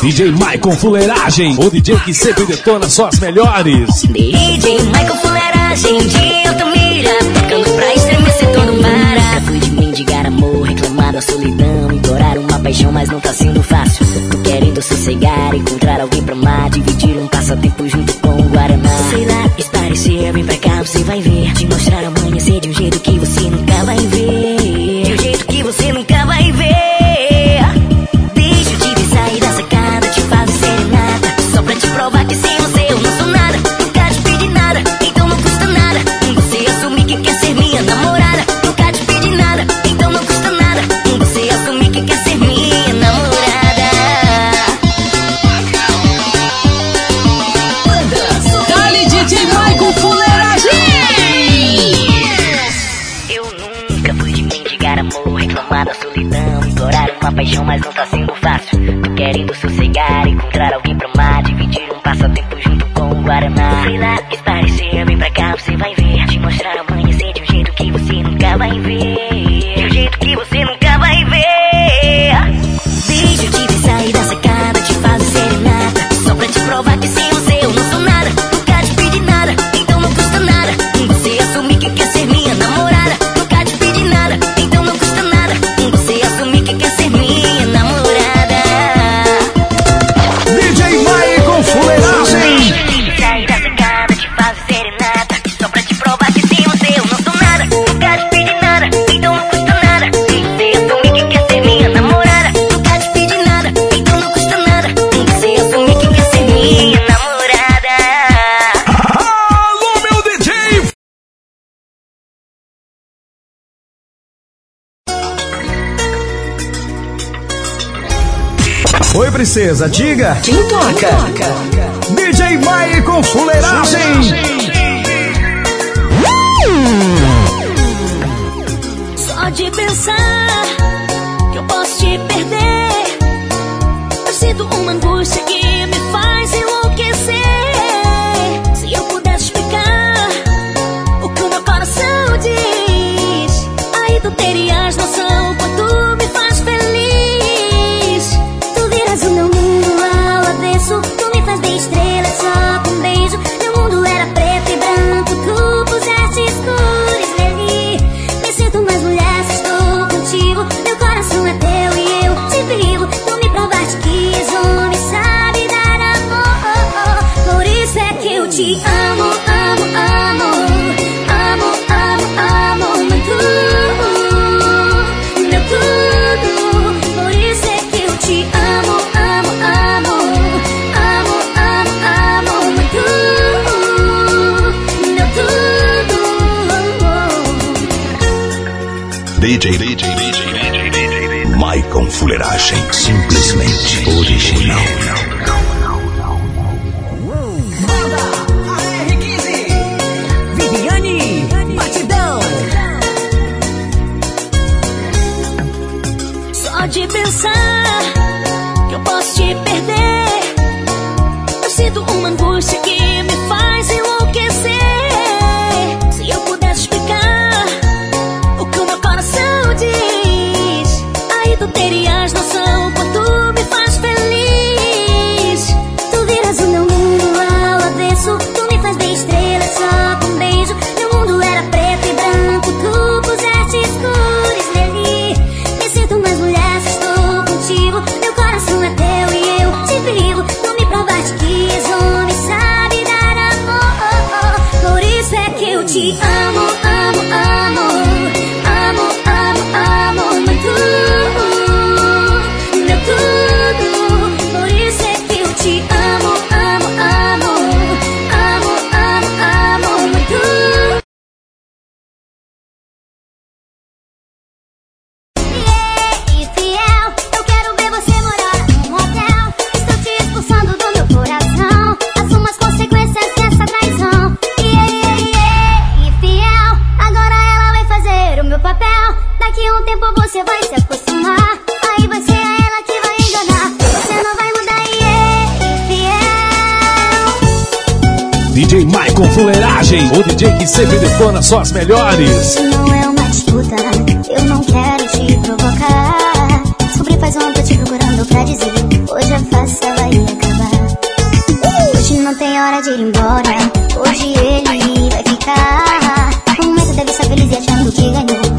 DJ Michael Fuleiragem, o DJ que sempre detona só as melhores. DJ Michael Fuleiragem de Altamira, tocando pra estremecer todo mar. Fui de mendigar amor, reclamar da solidão, implorar uma paixão, mas não tá sendo fácil. Tô querendo sossegar, encontrar alguém pra amar, dividir um passatempo junto com o Guaraná. Sei lá, espare-se, vem pra cá, você vai ver, te mostrar amanhecer de um jeito que paixão, mas não tá princesa, diga. Quem toca? DJ Mai com fuleiragem. Só de pensar que eu posso te perder, eu sinto uma angústia que me faz só as melhores. Isso não é uma disputa, eu não quero te provocar. Descobri faz um ontem te procurando pra dizer: Hoje a faça vai acabar. Hoje não tem hora de ir embora, hoje ele vai ficar. Como momento deve estar feliz e achando que ganhou?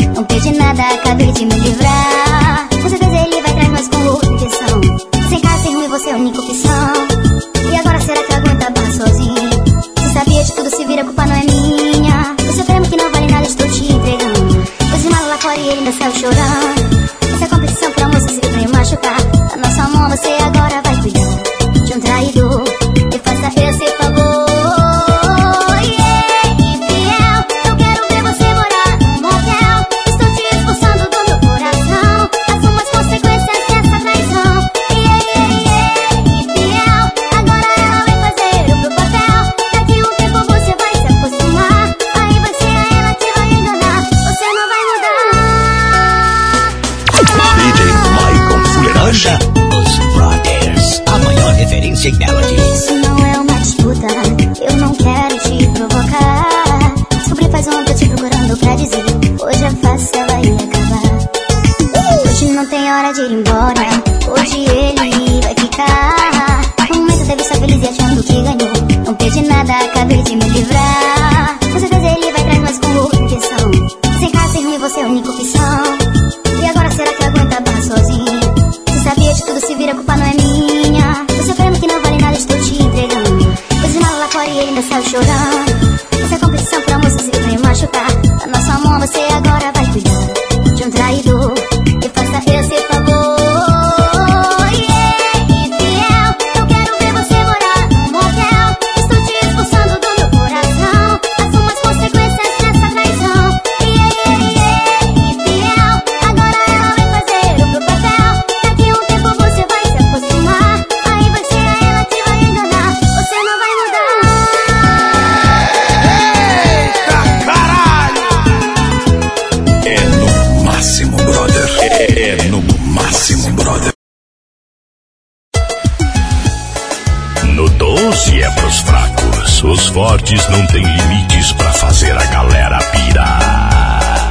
os fortes não têm limites para fazer a galera pirar.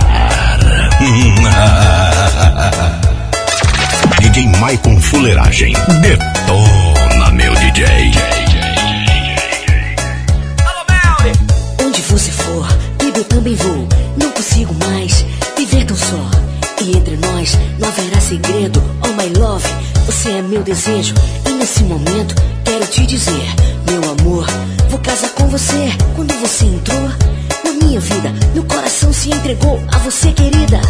DJ Maicon Fuleiragem. Detona, meu DJ. Onde você for, eu também vou. Não consigo mais viver tão só. E entre nós não haverá segredo. Oh, my love, você é meu desejo. E nesse momento quero te dizer meu amor. Vou casar com você quando você entrou na minha vida. Meu coração se entregou a você, querida.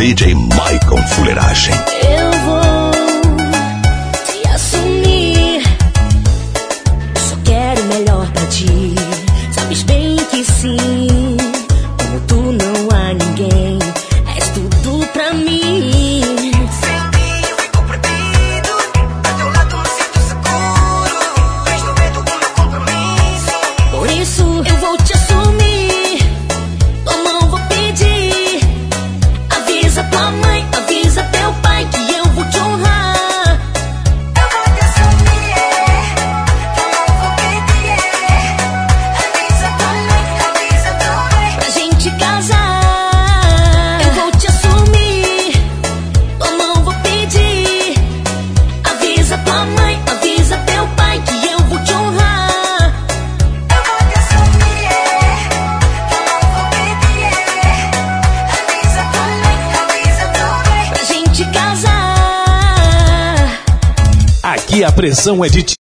DJ Michael Fuleiragem. e a pressão é de ti.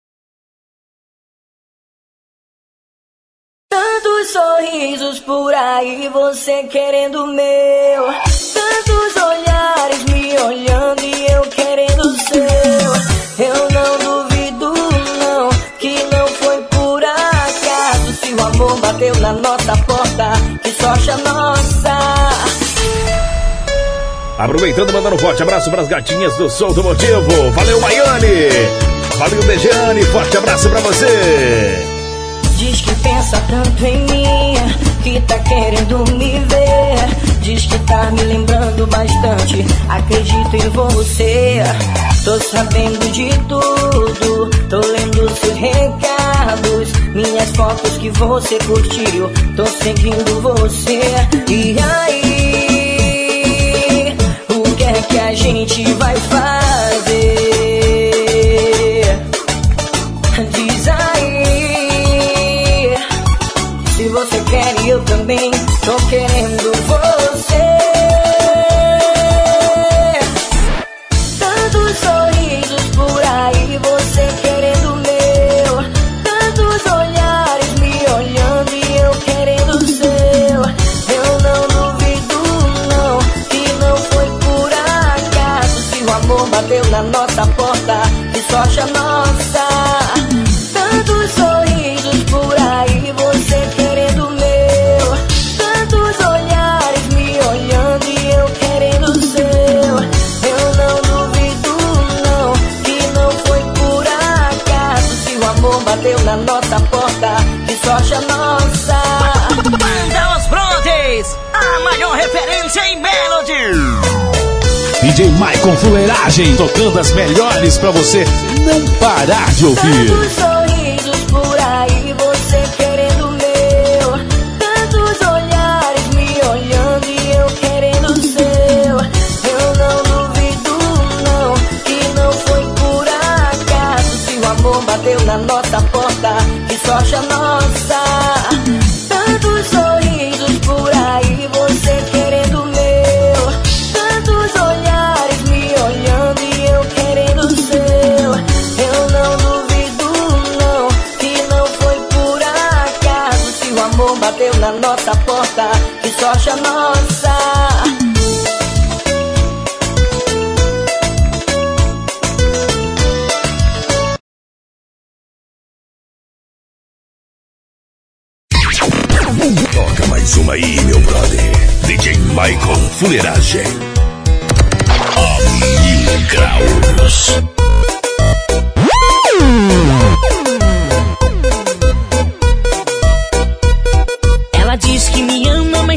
Tantos sorrisos por aí, você querendo meu. Tantos olhares me olhando e eu querendo seu. Eu não duvido, não, que não foi por acaso. Se o amor bateu na nossa porta, que sorte a nossa. Aproveitando, mandando um forte abraço para as gatinhas do Sol do Motivo. Valeu, Maiane. Valeu, Dejeane. Forte abraço para você. Diz que pensa tanto em mim, que tá querendo me ver. Diz que tá me lembrando bastante. Acredito em você. Tô sabendo de tudo. Tô lendo seus recados. Minhas fotos que você curtiu. Tô seguindo você. E aí? Que a gente vai fazer? Diz aí. Se você quer, eu também tô querendo você. Que DJ Maicon Fuleiragem, tocando as melhores pra você não parar de ouvir. Nossa porta, que sorte a nossa. Toca mais uma aí, meu brother. DJ Michael Fuleiragem.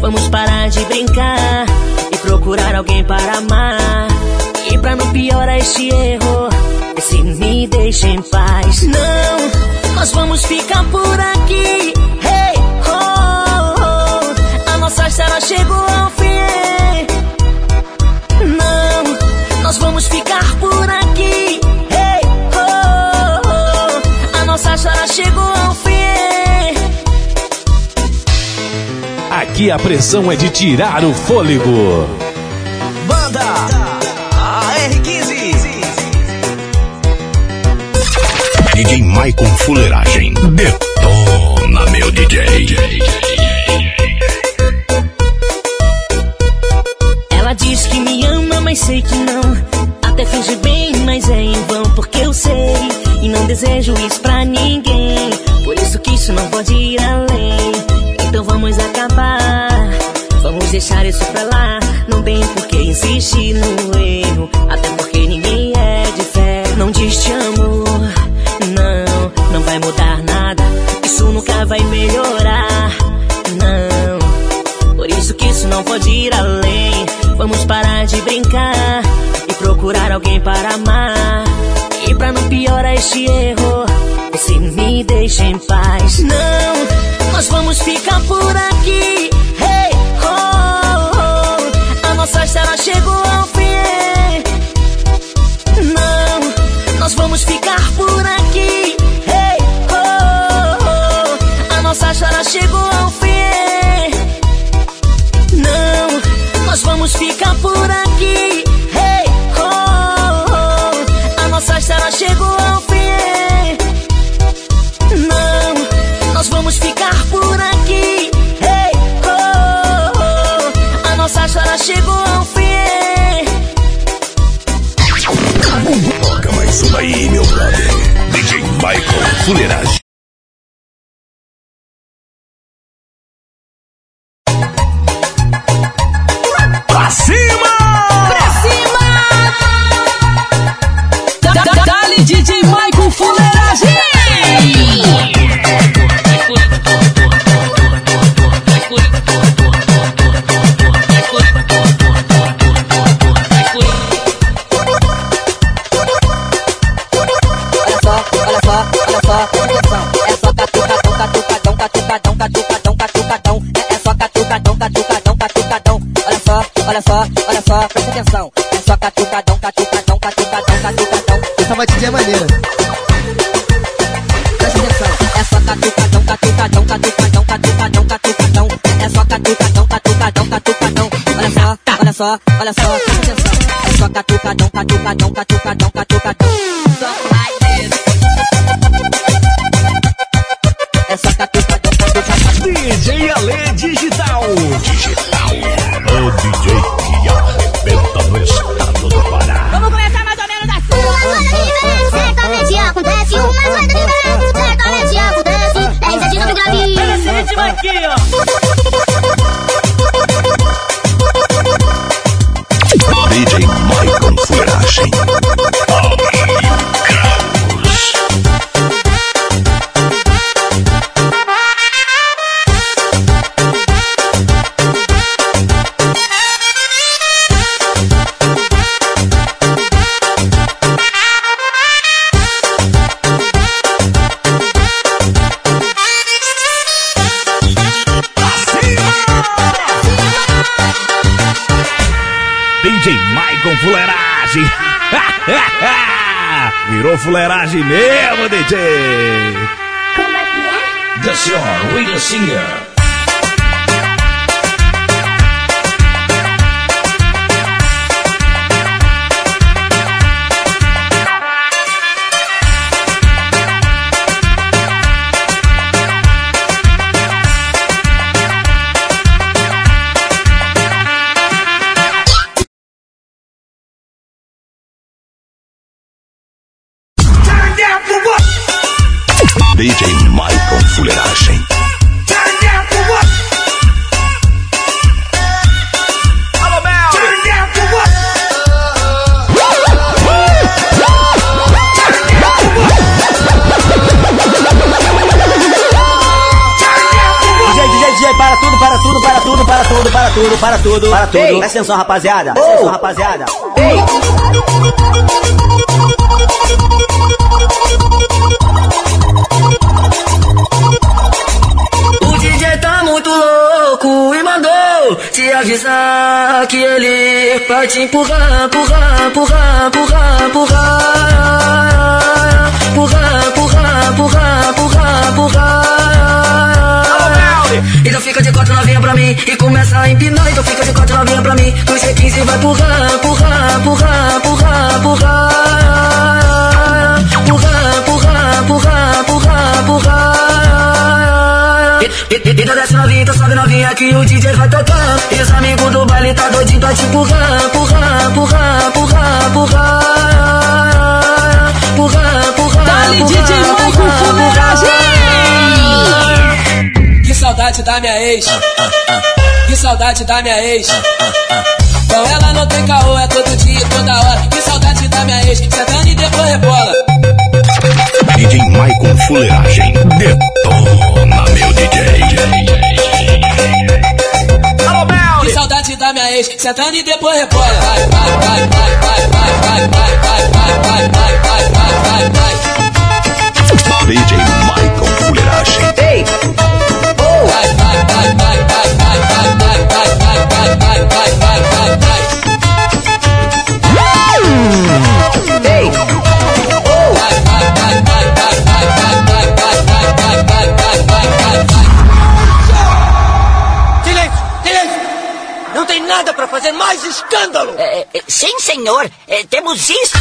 Vamos parar de brincar e procurar alguém para amar. E pra não piorar este erro, se me deixa em paz. Não, nós vamos ficar por aqui. Hey, oh, oh, a nossa história chegou ao fim. Não, nós vamos ficar por aqui. Hey, oh, oh, a nossa história chegou ao fim. Aqui a pressão é de tirar o fôlego. Banda AR15. DJ Michael Fuleiragem. Detona, meu DJ. Ela diz que me ama, mas sei que não. Até finge bem, mas é em vão, porque eu sei. E não desejo isso pra ninguém. Deixar isso pra lá. Não tem por que insistir no erro. Até porque ninguém é de fé. Não diz te amo. Não, não vai mudar nada. Isso nunca vai melhorar. Não. Por isso que isso não pode ir além. Vamos parar de brincar e procurar alguém para amar. E pra não piorar este erro, você me deixa em paz. Não, nós vamos ficar por aqui. Nossa história chegou ao fim. Não, nós vamos ficar por aqui. Hey, oh, oh, a nossa história chegou ao fim. Não, vamos ficar por aqui. Hey, oh, oh, a nossa história chegou Aí, meu brother. DJ Michael Fuleiragem. Pra cima! Batidinha é maneira. Presta atenção. É só catucadão, catucadão, catucadão, catucadão, catucadão. É só catucadão, catucadão, catucadão. Olha só, olha só, olha só, presta atenção. É só catucadão, catucadão, catucadão, catucadão. garagem mesmo, DJ. Como é que é? The Sr. William Singer. Tudo, para tudo, para tudo. Presta atenção, rapaziada. Presta atenção, rapaziada. Ei! O DJ tá muito louco e mandou te avisar ele vai te empurrar, empurrar, empurrar, empurrar, empurrar. Empurrar, empurrar, empurrar, empurrar, empurrar. Então fica de quatro novinha pra mim e começa a empinar. Então fica de quatro novinha pra mim. Do G15 vai empurrar, empurrar, empurrar, empurrar. Empurrar, Então desce novinha, então sobe novinha que o DJ vai tocar. E os amigos do baile tá doidinho pra te empurrar, empurrar, empurrar, empurrar, empurrar. Empurrar, empurrar, Dali DJ Michael Fuleiragem. Que saudade da minha ex. Que saudade da minha ex. Com ela não tem caô, é todo dia, toda hora. Que saudade da minha ex. Sentando e depois rebola. DJ Michael Fuleiragem. Detona, ex. Sentando e depois rebola. Vai, vai, vai, vai, vai, vai, vai, vai, vai, vai, vai, vai, vai, vai, vai, vai. DJ Michael Fuleiragem. Ei! Nada pra fazer mais escândalo! É, é, sim, senhor, é, temos isso.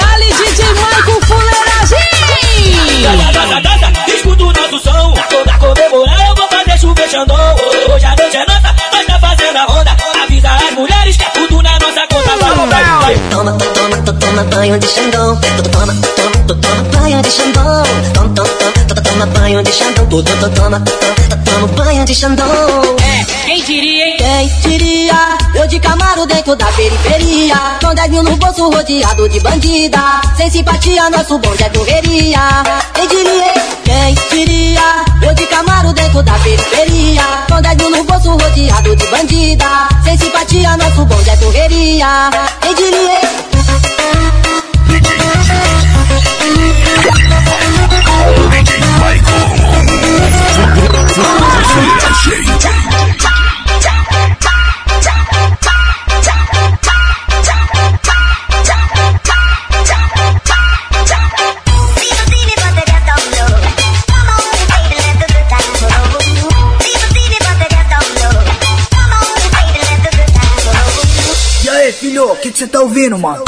Dali, DJ Michael Fuleiragem! Dança, dança, escuta o nosso som. Toda comemorar eu vou fazer xandão. Hoje a noite é nossa, nós tá Toma, toma, toma, toma banho de xandão. Toma, toma, toma banho de xandão. Toma, toma, toma, toma banho de xandão. Toma, toma, toma, toma banho de xandão. É, quem diria, hein? Quem diria? Eu de Camaro dentro da periferia. Com 10 mil no bolso rodeado de bandida. Sem simpatia, nosso bonde é correria. Quem diria? Quem diria? Eu de Camaro dentro da periferia. Com 10 mil no bolso rodeado de bandida. Sem simpatia, nosso bonde é correria. Quem diria? DJ E aí, filho, o que você tá ouvindo, mano?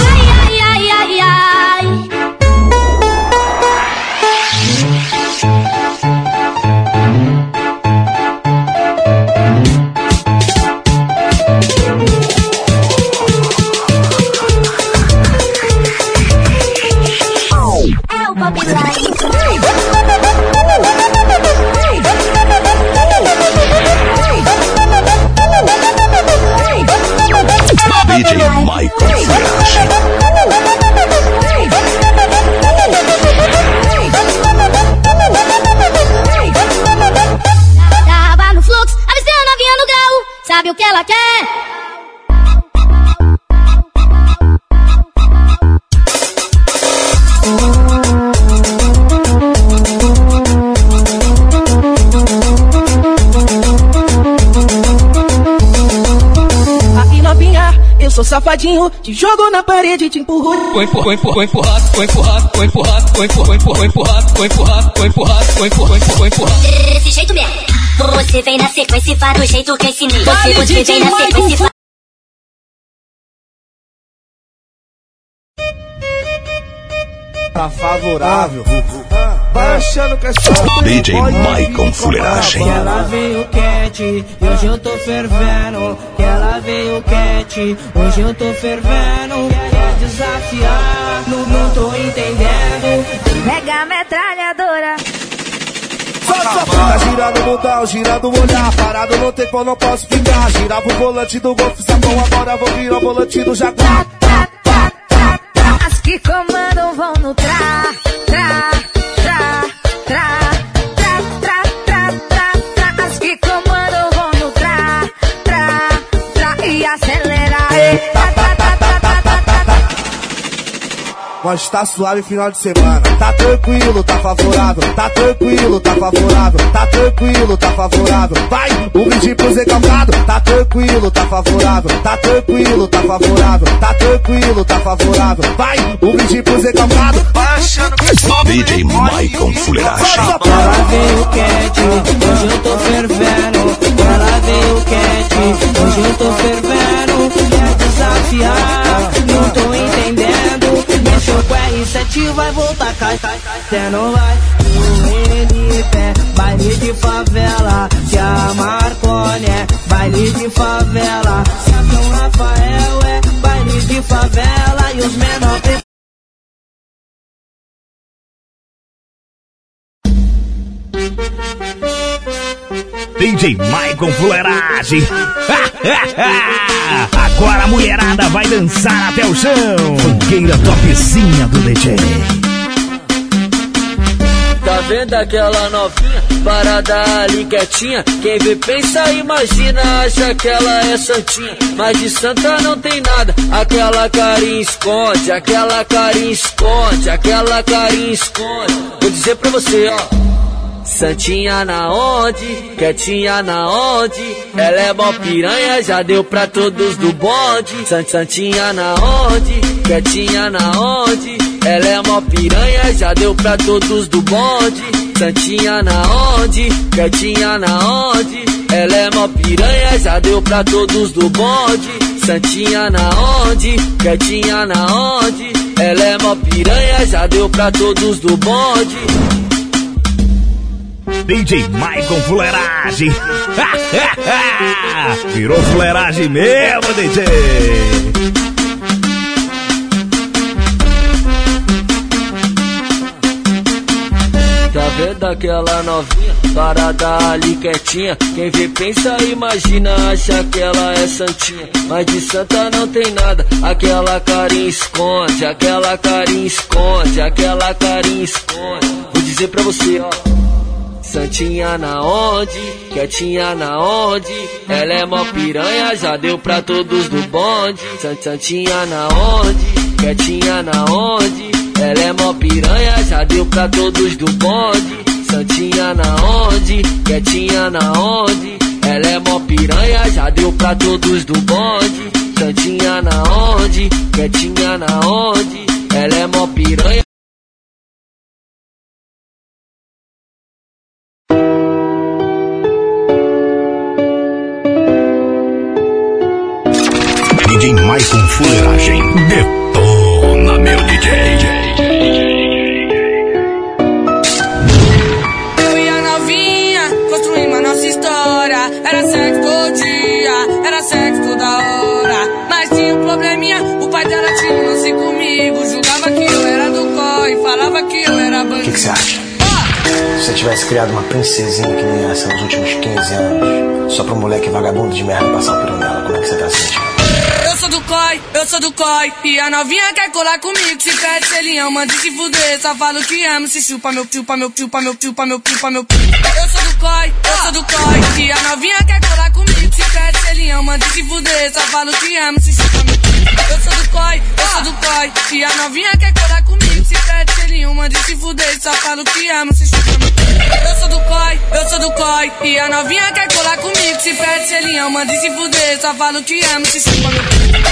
Safadinho. Te jogo na parede e te empurro. Foi empurrado, foi empurrado, foi empurrado, foi empurrado, foi empurrado, foi empurrado, foi empurrado, foi empurrado, foi empurrado, foi empurrado. Desse jeito mesmo. Você vem na sequência e faz do jeito que eu ensinei. Você, você vem na sequência e faz. Tá favorável. Vai achando que é só. DJ Michael Fuleiragem. Que ela veio quente, hoje eu tô fervendo. Que ela veio quente, hoje eu tô fervendo. Quer desafiar, não, não tô entendendo. Pega a metralhadora. Tá girando o mundão, girando o olhar. Parado no tempo, eu não posso ficar. Girava o volante do Golf Sapão, agora vou virar o volante do Jaguar. As que comandam vão no tra, tra, Mas tá suave final de semana. Tá tranquilo, tá favorável. Tá tranquilo, tá favorável. Tá tranquilo, tá favorável. Vai, um brinde pro Zé Calcado. Tá tranquilo, tá favorável. Tá tranquilo, tá favorável. Tá tranquilo, tá favorável. Vai, um brinde pro Zé Calcado. DJ Michael Fuleiragem. Ela veio quente, hoje eu tô fervendo. Ela veio quente, hoje eu tô fervendo. Quer desafiar, não tô entendendo. Mexeu com R7 vai voltar, cai, cai, cai. Cê não vai no pé, baile de favela. Se a Marconi é baile de favela. Se a São Rafael é baile de favela. E os menores DJ Michael Fuleiragem. Agora a mulherada vai dançar até o chão. Fogueira topzinha do DJ. Tá vendo aquela novinha parada ali quietinha? Quem vê pensa, imagina, acha que ela é santinha. Mas de santa não tem nada. Aquela carinha esconde, aquela carinha esconde, aquela carinha esconde. Vou dizer pra você, ó. Santinha na onde, quietinha na onde, ela é mó piranha, já deu pra todos do bonde. Sant- Santinha na onde, quietinha na onde, ela é mó piranha, já deu pra todos do bonde. Santinha na onde, quietinha na onde. Ela é mó piranha, já deu pra todos do bonde. Santinha na onde, quietinha na onde. Ela é mó piranha, já deu pra todos do bonde. DJ Maicon Fuleiragem. Virou fuleiragem mesmo, DJ. Tá vendo aquela novinha parada ali quietinha? Quem vê pensa, imagina, acha que ela é santinha. Mas de santa não tem nada, aquela carinha esconde, aquela carinha esconde, aquela carinha esconde. Vou dizer pra você, ó. Santinha na onde, quietinha na onde, ela é mó piranha, já deu pra todos do bonde. Santinha na onde, quietinha na onde, ela é mó piranha, já deu pra todos do bonde. Santinha na onde, quietinha na onde, ela é mó piranha, já deu pra todos do bonde. Santinha na onde, quietinha na onde, ela é mó piranha. DJ Maicon Fuleiragem. Detona, meu DJ. Eu e a novinha construímos a nossa história. Era sexo todo dia, era sexo toda hora. Mas tinha um probleminha, o pai dela tinha um lance comigo. Julgava que eu era do COI, falava que eu era O bandido. que que você acha? Se você tivesse criado uma princesinha que nem essa nos últimos 15 anos, só pra um moleque vagabundo de merda passar o peru nela, como é que você tá se sentindo? Eu sou do COI, eu sou do COI. E a novinha quer colar comigo. Se pede selinhão, manda se fuder. Só falo que amo, se chupa meu, chupa meu, chupa meu, chupa meu, chupa meu. Eu sou do COI, eu sou do COI. E a novinha quer colar comigo. Se pede selinhão, manda se fuder. Só falo que amo, se chupa meu. Eu sou do COI, eu sou do COI. E a novinha quer colar comigo. Se pede selinhão, manda se fuder. Só falo que amo, se chupa meu. Eu sou do COI, eu sou do COI. E a novinha quer colar comigo. Se pede selinhão, manda se fuder. Só falo que amo, se chupa.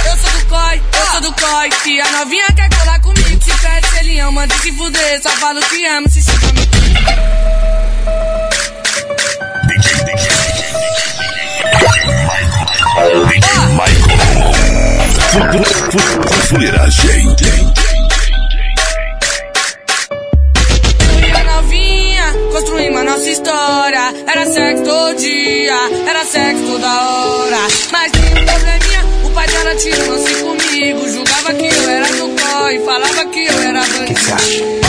Eu sou do COI, eu sou do COI. E a novinha quer colar comigo. Se pede selinhão, manda se fuder. Só falo que amo, se chupa meu. DJ Maicon. Fuleiragem. Novinha construímos a nossa história. Era sexo todo dia, era sexo toda hora. Mas tinha um probleminha, o pai dela tinha um lance comigo. Julgava que eu era do COI, falava que eu era O que bandido. que você acha?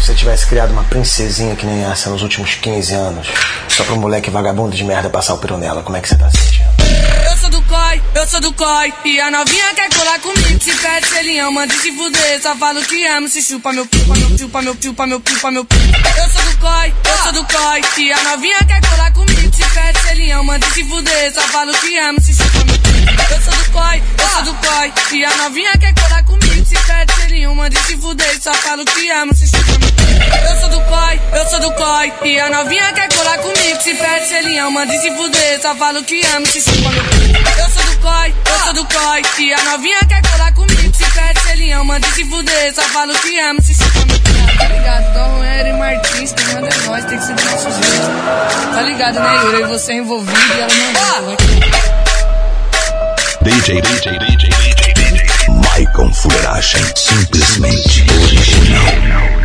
Se você tivesse criado uma princesinha que nem essa nos últimos 15 anos, só pra um moleque vagabundo de merda passar o peru nela, como é que você tá eu sou do COI. E a novinha quer colar comigo. Se pede selinhão, manda se fuder. Só falo que amo, se chupa meu, chupa meu, chupa meu, chupa meu, chupa meu. Eu sou do COI, eu sou do COI. E a novinha quer colar comigo. Se pede selinhão, manda se fuder. Só falo que amo, se chupa meu. Eu sou do COI, eu sou do COI. E a novinha quer colar comigo. Se pede selinhão, manda se fuder. Só falo que amo, se chupa meu. Eu sou do COI, eu sou do COI. E a novinha quer colar comigo. Se pede selinhão, manda se fuder. Só falo que amo, se chupa meu. Eu sou do COI, eu do COI. E a novinha quer colar comigo. Se pede selinhão, manda se fuder. Só falo que amo, se chupa meu. Tá ligado? Dom Eri Martins, quem manda é nós, tem que ser do nosso jeito. Tá ligado, né, Yuri? Você é envolvido e ela não DJ, DJ, DJ, DJ, DJ. Maicon Fuleiragem. Simplesmente original.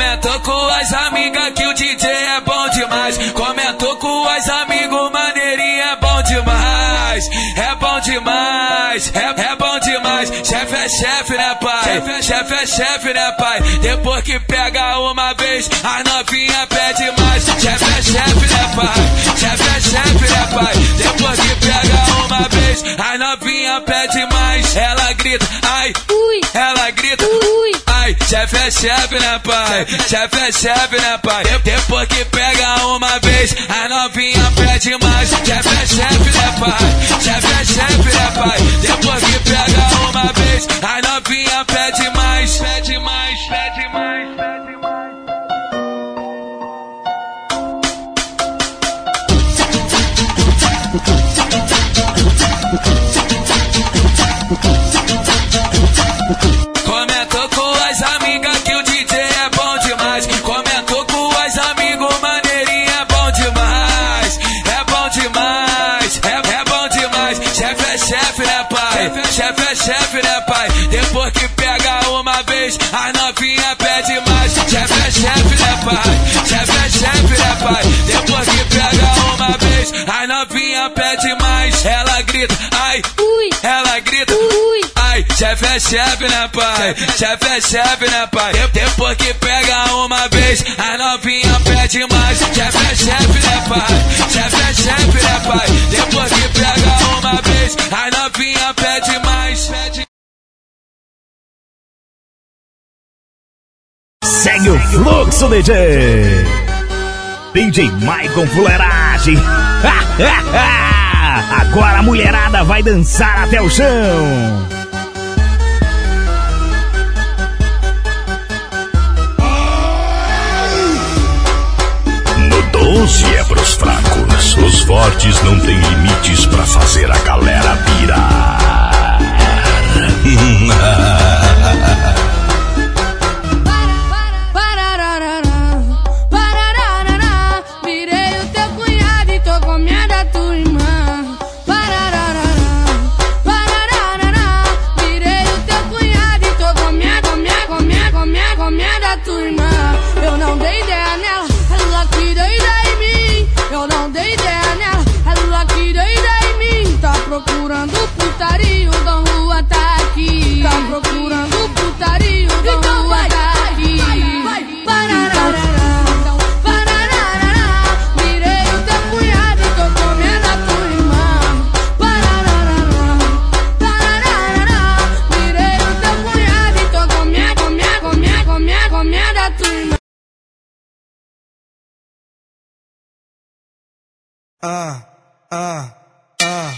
Comentou com as amigas que o DJ é bom demais. Comentou com as amigos, maneirinho é bom demais. É bom demais, é, é bom demais. Chefe é chefe, né, pai? Chefe é chefe, né, pai? Depois que pega uma vez, as novinha pede mais. Chefe é chefe, né, pai? Chefe é chefe, né, pai? Depois que pega uma vez, as novinha pede mais. Ela grita, ai, ui. Ela grita, ui. Ai, chefe é chefe, né, pai? Chefe é chefe, né, pai? De- Depois que pega uma vez, a novinha pede mais. Chefe é chefe, né, pai? Chefe é chefe, né, pai? Depois que pega uma vez, a novinha pede mais. Pede mais, pede mais, pede mais. chefe, né, pai? Depois que pega uma vez, as novinha pede mais. Chefe é chefe, né, pai? Chefe é chefe, né, pai? Depois que pega uma vez, as novinha pede mais. Ela grita, ai, ui, ela grita chefe é chefe, né, pai? Chefe é chefe, né, pai? Depois que pega uma vez, a novinha pede mais. Chefe é chefe, né, pai? Chefe é chefe, né, pai? Depois que pega uma vez, a novinha pede mais. Segue o fluxo, DJ. DJ Maicon Fuleiragem. Agora a mulherada vai dançar até o chão. 12 é pros fracos. Os fortes não têm limites pra fazer a galera pirar. Ah, ah, ah.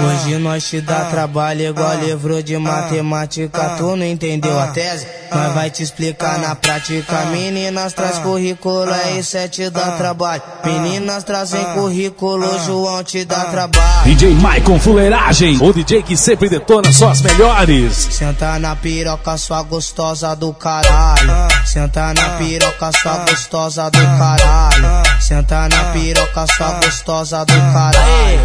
Hoje nós te dá trabalho igual livro de matemática. Tu não entendeu a tese? Nós vai te explicar na prática. Meninas traz currículo, é isso é te dá trabalho. Meninas trazem currículo, João te dá trabalho. DJ Maicon Fuleiragem, o DJ que sempre detona só as melhores. Senta na piroca, sua gostosa do caralho. Senta na piroca, sua gostosa do caralho. Senta na piroca, sua gostosa do caralho.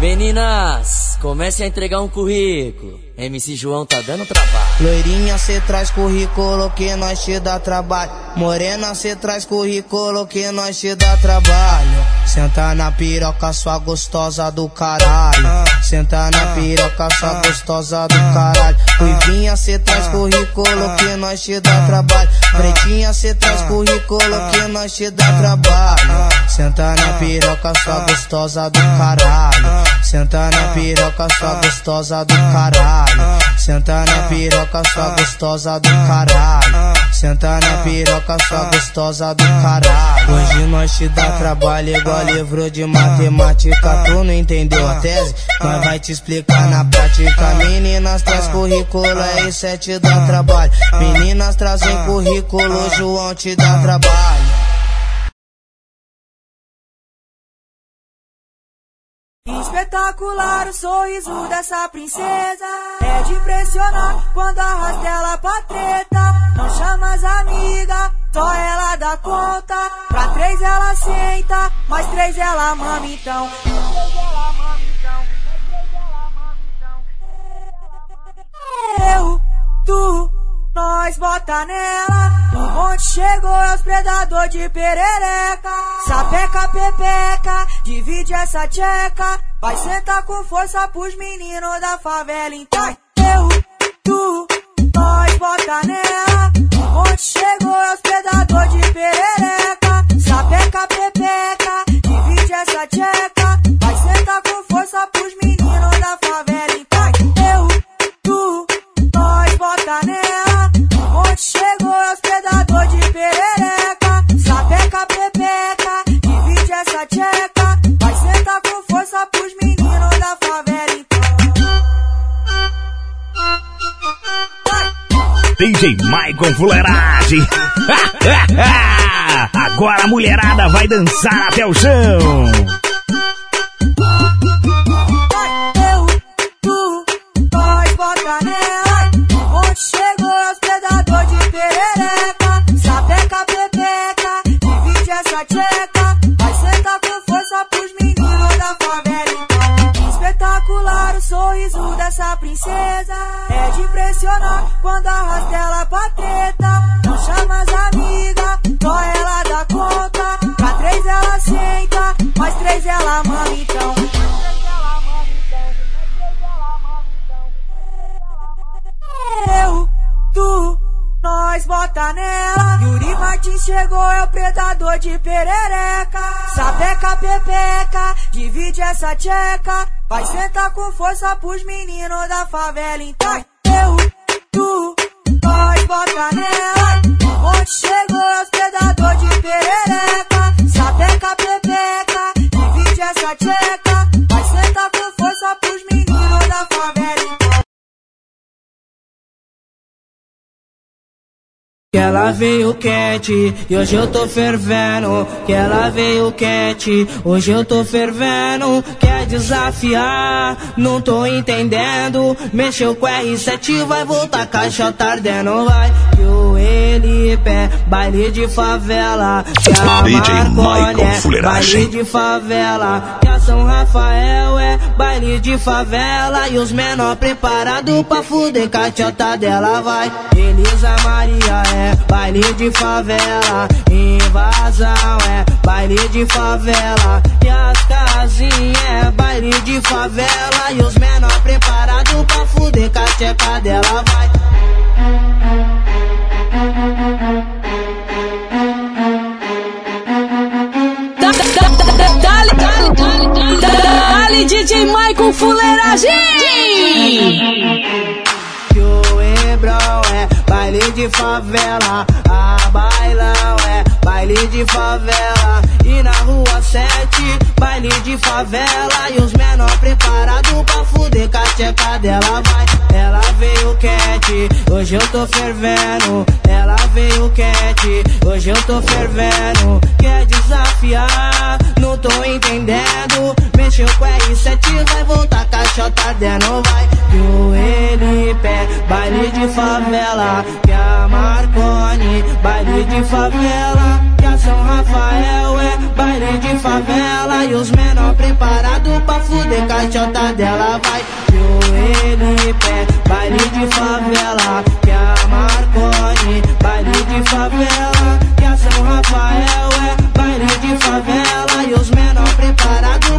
Meninas, comece a entregar um currículo. MC João tá dando trabalho. Loirinha, cê traz currículo que nós te dá trabalho. Morena, cê traz currículo que nós te dá trabalho. Senta na piroca, sua gostosa do caralho. Senta na piroca, sua gostosa do caralho. Ruivinha, cê traz currículo que nós te dá trabalho. Pretinha, cê traz currículo que nós te dá trabalho. Senta na piroca, sua gostosa do caralho. Senta na piroca, sua gostosa do caralho. Senta na piroca, sua gostosa do caralho. Senta na piroca, sua gostosa do caralho. Hoje nós te dá trabalho igual livro de matemática. Tu não entendeu a tese? Nós vai te explicar na prática. Meninas traz currículo, é isso é te dá trabalho. Meninas trazem currículo, João te dá trabalho. Espetacular o sorriso dessa princesa. É de impressionar quando arrasta ela pra treta. Não chama as amigas, só ela dá conta. Pra três ela senta, mais três ela mama então. Eu, tu, nós bota nela. O monte chegou, é os predador de perereca. Sapeca, pepeca, divide essa tcheca. Vai sentar com força pros meninos da favela. Então, eu, tu, nós bota nela. O monte chegou, é os predador de perereca. DJ Maicon Fuleiragem. Agora a mulherada vai dançar até o chão. sorriso dessa princesa é de impressionar quando arrasta ela pra treta. Não chama as amigas, só ela dá conta. Pra três ela senta, mais três ela mama então. Eu, tu, nós bota nela. Yuri Martins chegou, é o predador de perereca. Sapeca, pepeca, divide essa tcheca. Vai sentar com força pros meninos da favela. Então eu, tu, nós bota nela. Onde chegou os predador de perereca. Sapeca, pepeca, divide essa tcheca. Que ela veio quente e hoje eu tô fervendo. Que ela veio quente, hoje eu tô fervendo. Quer desafiar? Não tô entendendo. Mexeu com R7, vai voltar caixa tardendo. Vai que o Elipe, baile de favela. Que a DJ Michael Marconi é Fuleiragem. baile de favela. São Rafael é baile de favela. E os menor preparados pra fuder cachota dela. Vai, Elisa Maria é baile de favela. Invasão é baile de favela. E as casinhas é baile de favela. E os menor preparados pra fuder cachota dela. Vai. DJ Michael Fuleiragem! Que o Hebrão é baile de favela, a bailão é baile de favela. E na rua 7, baile de favela. E os menor preparados pra fuder com a tcheca dela vai. Ela veio quente, hoje eu tô fervendo. Ela veio quente, hoje eu tô fervendo. Quer desafiar? Não tô entendendo. Mexeu com R7, vai voltar caixota dentro, vai. Que o Elipe, baile de favela. Que a Marconi, baile de favela. Que a São Rafael é baile de favela. E os menor preparados pra fuder caixota dela, vai. Que o Elipe, baile de favela. Que a Marconi, baile de favela. Que a São Rafael é baile de favela. E os menor preparados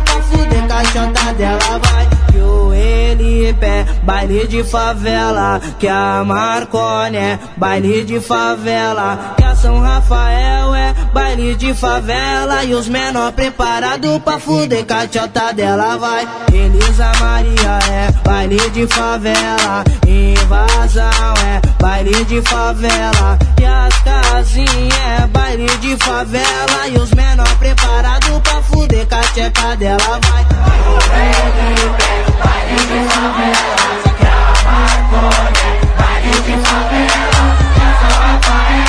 caixota dela, vai. Que o Elipe, baile de favela. Que a Marconi é baile de favela. Que a São Rafael é baile de favela. E os menor preparados pra fuder caixota dela, vai. Elisa Maria é baile de favela vazal é baile de favela. E as casinhas é baile de favela. E os menor preparado pra fuder com a tcheca dela. Vai, vai, baile de favela Grava, é baile de favela. Essa é vai.